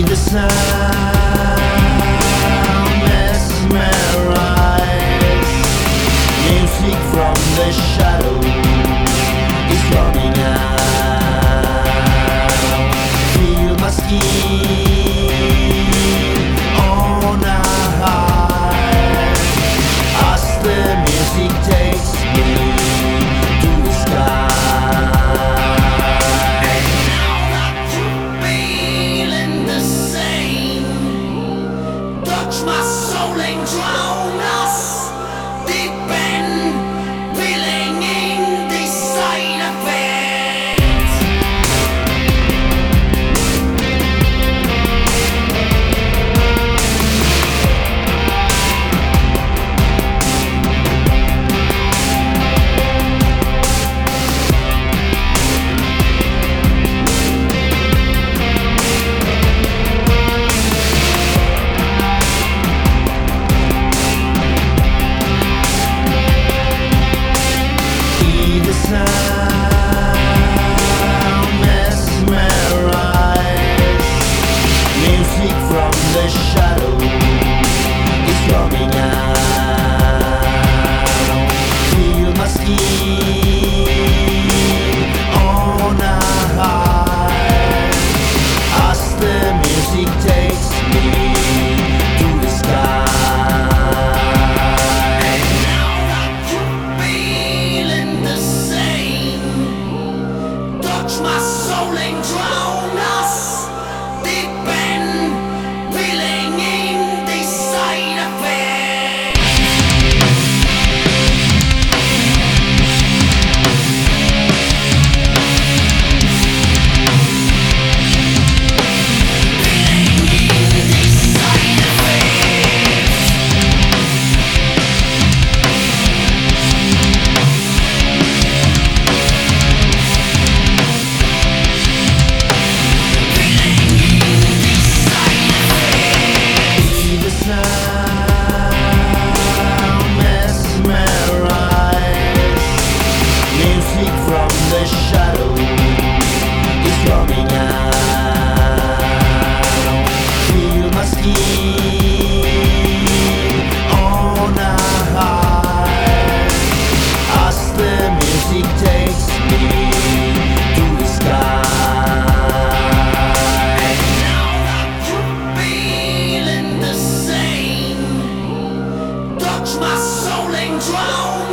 the sound Music from the Is coming out. Feel my skin. My soul drown the shadow is coming out. Feel my skin on as the music takes me to the sky. And now feeling the same, touch my soul and drown out. fleet from the shadow is coming out. Feel my skin on a high as the music takes me to the sky. Now that you're feeling the same, touch my soul and drown